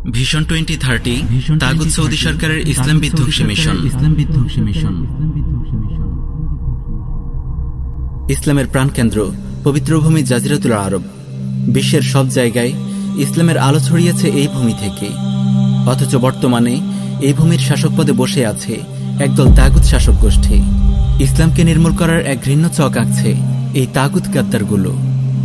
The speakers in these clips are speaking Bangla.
ভিশন টোয়েন্টি থার্টি তাগুদ সৌদি সরকারের ইসলাম বিধ্বংসী মিশন ইসলাম বিধ্বংসী মিশন ইসলামের প্রাণকেন্দ্র পবিত্র ভূমি জাজিরাতুল আরব। বিশ্বের সব জায়গায় ইসলামের আলো ছড়িয়েছে এই ভূমি থেকে। অথচ বর্তমানে এই ভূমির শাসক পদে বসে আছে একদল তাগুদ শাসক গোষ্ঠী। ইসলামকে নির্মূল করার এক ঘৃণ্য চক আঁকছে এই তাগুদ গাদ্দারগুলো।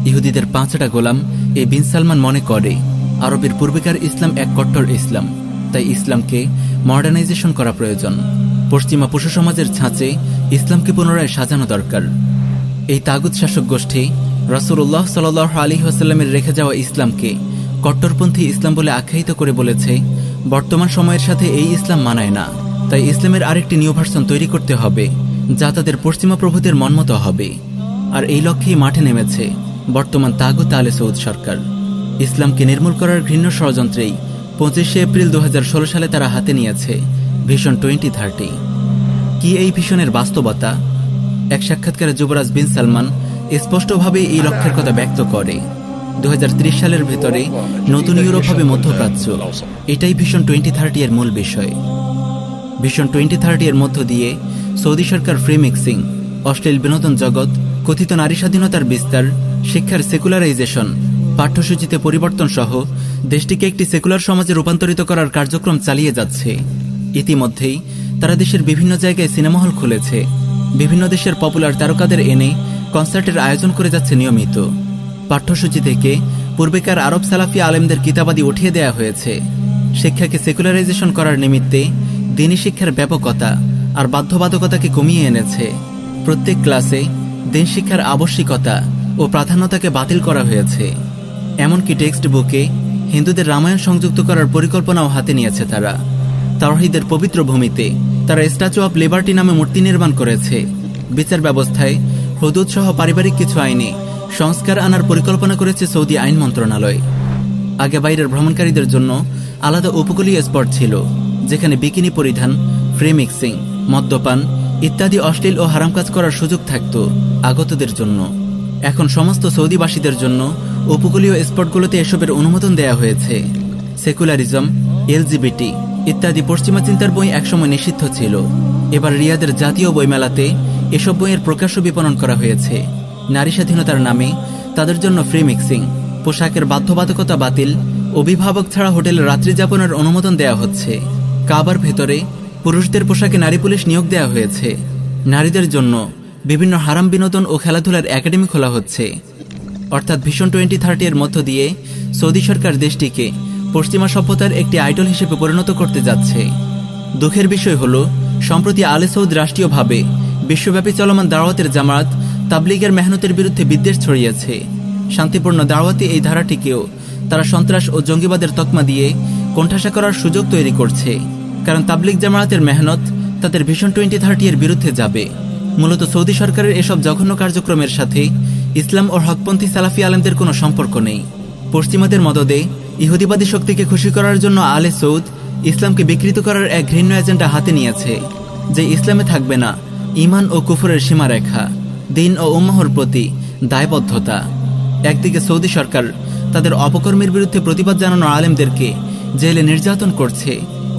ইহুদিদের পাঁচটা গোলাম এই বিন সালমান মনে করে আরবের পূর্বেকার ইসলাম এক কট্টর ইসলাম। তাই ইসলামকে মডার্নাইজেশন করা প্রয়োজন। পশ্চিমা পশু সমাজের ছাঁচে ইসলামকে পুনরায় সাজানো দরকার। এই তাগুদ শাসক গোষ্ঠী রসুল্লাহ সাল আলী আসাল্লামের রেখে যাওয়া ইসলামকে কট্টরপন্থী ইসলাম বলে আখ্যায়িত করে বলেছে, বর্তমান সময়ের সাথে এই ইসলাম মানায় না। তাই ইসলামের আরেকটি নিউ ভার্সন তৈরি করতে হবে, যা তাদের পশ্চিমা প্রভুদের মনমতো হবে। আর এই লক্ষ্যেই মাঠে নেমেছে বর্তমান তাগুত আলে সৌদ সরকার। ইসলামকে নির্মূল করার ঘৃণ্য ষড়যন্ত্রেই পঁচিশে এপ্রিল দু হাজার ষোলো সালে তারা হাতে নিয়েছে ভিশন টোয়েন্টি থার্টি। কি এই ভিশনের বাস্তবতা? এক সাক্ষাৎকারে যুবরাজ বিন সালমান স্পষ্টভাবে এই লক্ষ্যের কথা ব্যক্ত করে, দুহাজার ত্রিশ সালের ভেতরে নতুন ইউরোপ হবে মধ্যপ্রাচ্য। এটাই ভিশন টোয়েন্টি থার্টি এর মূল বিষয়। ভিশন টোয়েন্টি থার্টি এর মধ্য দিয়ে সৌদি সরকার ফ্রি মিক্সিং, অশ্লীল বিনোদন জগৎ, কথিত নারী স্বাধীনতার বিস্তার, শিক্ষার সেকুলারাইজেশন পাঠ্যসূচিতে পরিবর্তন সহ দেশটিকে একটি সেকুলার সমাজে রূপান্তরিত করার কার্যক্রম চালিয়ে যাচ্ছে। ইতিমধ্যেই তারা দেশের বিভিন্ন জায়গায় সিনেমা হল খুলেছে। বিভিন্ন দেশের পপুলার তারকাদের এনে কনসার্টের আয়োজন করে যাচ্ছে নিয়মিত। পাঠ্যসূচি থেকে পূর্বেকার আরব সালাফি আলেমদের কিতাবাদি উঠিয়ে দেয়া হয়েছে। শিক্ষাকে সেকুলারাইজেশন করার নিমিত্তে দিনী শিক্ষার ব্যাপকতা আর বাধ্যবাধকতাকে কমিয়ে এনেছে। প্রত্যেক ক্লাসে দিন শিক্ষার আবশ্যিকতা ও প্রাধান্যতাকে বাতিল করা হয়েছে। এমনকি টেক্সট বুকে হিন্দুদের রামায়ণ সংযুক্ত করার পরিকল্পনাও হাতে নিয়েছে তারা। তাওহিদের পবিত্র ভূমিতে তারা স্ট্যাচু অব লিবার্টি নামে মূর্তি নির্মাণ করেছে। বিচার ব্যবস্থায় হদুদ সহ পারিবারিক কিছু আইনে সংস্কার আনার পরিকল্পনা করেছে সৌদি আইন মন্ত্রণালয়। আগে বাইরের ভ্রমণকারীদের জন্য আলাদা উপকূলীয় স্পট ছিল, যেখানে বিকিনি পরিধান, ফ্রি মিক্সিং, মদ্যপান ইত্যাদি অশ্লীল ও হারাম কাজ করার সুযোগ থাকত আগতদের জন্য। এখন সমস্ত সৌদিবাসীদের জন্য উপকূলীয় স্পটগুলোতে এসবের অনুমোদন দেয়া হয়েছে। সেকুলারিজম, এলজিবিটি ইত্যাদি পশ্চিমা চিন্তার বই একসময় নিষিদ্ধ ছিল। এবার রিয়াদের জাতীয় বইমেলাতে এসব বইয়ের প্রকাশ্য বিপণন করা হয়েছে। নারী স্বাধীনতার নামে, তাদের জন্য ফ্রি মিক্সিং, পোশাকের বাধ্যবাধকতা বাতিল, অভিভাবক ছাড়া হোটেলে রাত্রি যাপনের অনুমোদন দেয়া হচ্ছে। কাবার ভেতরে পুরুষদের পোশাকে নারী পুলিশ নিয়োগ দেওয়া হয়েছে। নারীদের জন্য বিভিন্ন হারাম বিনোদন ও খেলাধুলার একাডেমি খোলা হচ্ছে। অর্থাৎ ভীষণ টোয়েন্টি থার্টি এর মধ্য দিয়ে সৌদি সরকার দেশটিকে পশ্চিমা সভ্যতার একটি আইডল হিসেবে পরিণত করতে যাচ্ছে। দুঃখের বিষয় হল, সম্প্রতি আলে সৌদ রাষ্ট্রীয়ভাবে বিশ্বব্যাপী চলমান দাওয়াতের জামাত তাবলিগের মেহনতের বিরুদ্ধে বিদ্বেষ ছড়িয়েছে। শান্তিপূর্ণ দাওয়াতি এই ধারাটিকেও তারা সন্ত্রাস ও জঙ্গিবাদের তকমা দিয়ে কোণঠাসা করার সুযোগ তৈরি করছে। কারণ তাবলিগ জামায়াতের মেহনত তাদের ভীষণ টোয়েন্টি থার্টি এর বিরুদ্ধে যাবে। মূলত সৌদি সরকারের এসব জঘন্য কার্যক্রমের সাথে ইসলাম ও হকপন্থী সালাফি আলেমদের কোনো সম্পর্ক নেই। পশ্চিমাদের মদদে ইহুদিবাদী শক্তিকে খুশি করার জন্য আলে সৌদ ইসলামকে বিকৃত করার এক ঘৃণ্য এজেন্ডা হাতে নিয়েছে, যে ইসলামে থাকবে না ইমান ও কুফরের সীমারেখা, দিন ও উম্মাহর প্রতি দায়বদ্ধতা। একদিকে সৌদি সরকার তাদের অপকর্মের বিরুদ্ধে প্রতিবাদ জানানো আলেমদেরকে জেলে নির্যাতন করছে,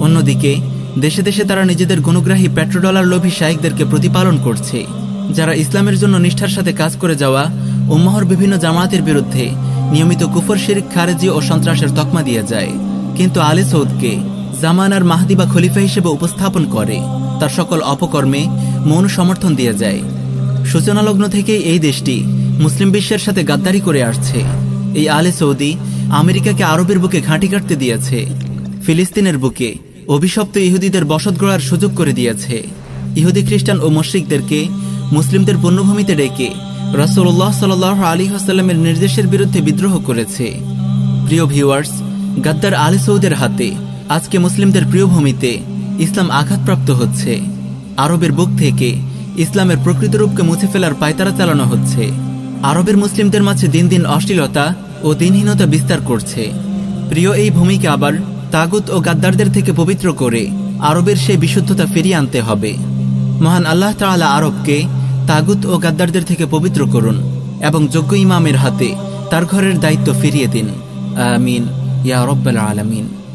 অন্যদিকে দেশে দেশে তারা নিজেদের গুণগ্রাহী পেট্রোডলার লোভী শাইকদেরকে প্রতিপালন করছে। যারা ইসলামের জন্য নিষ্ঠার সাথে কাজ করে যাওয়া, উম্মাহর বিভিন্ন জামায়াতের বিরুদ্ধে নিয়মিত কুফর, শিরিক, খারেজি ও সন্ত্রাসের তকমা দিয়ে যায়। কিন্তু আলে সৌদকে জামানার মাহদি বা খলিফা হিসেবে উপস্থাপন করে। তার সকল অপকর্মে মৌন সমর্থন দিয়ে যায়। সূচনালগ্ন থেকেই এই দেশটি মুসলিম বিশ্বের সাথে গাদ্দারি করে আসছে। এই আলে সৌদি আমেরিকাকে আরবের বুকে ঘাঁটি কাটতে দিয়েছে। ফিলিস্তিনের বুকে অভিশপ্ত ইহুদিদের বসত গড়ার সুযোগ করে দিয়েছে। ইহুদি খ্রিস্টান ও মশ্রিকদেরকে মুসলিমদের পণ্যভূমিতে ডেকে রসল্লাহ সাল আলী হাসাল্লামের নির্দেশের বিরুদ্ধে বিদ্রোহ করেছে। প্রিয় ভিউয়ার্স, গাদ্দার আলী সৌদের হাতে আজকে মুসলিমদের প্রিয় ভূমিতে ইসলাম আঘাতপ্রাপ্ত হচ্ছে। আরবের বুক থেকে ইসলামের প্রকৃত রূপকে মুছে ফেলার পায়তারা চালানো হচ্ছে। আরবের মুসলিমদের মাঝে দিন দিন অশ্লীলতা ও দিনহীনতা বিস্তার করছে। প্রিয় এই ভূমিকে আবার তাগুত ও গাদ্দারদের থেকে পবিত্র করে আরবের সেই বিশুদ্ধতা ফিরিয়ে আনতে হবে। মহান আল্লাহ তালা আরবকে তাগুত ও গাদ্দারদের থেকে পবিত্র করুন এবং যোগ্য ইমামের হাতে তার ঘরের দায়িত্ব ফিরিয়ে দিন। আমিন। ইয়া রব্বাল আলামিন।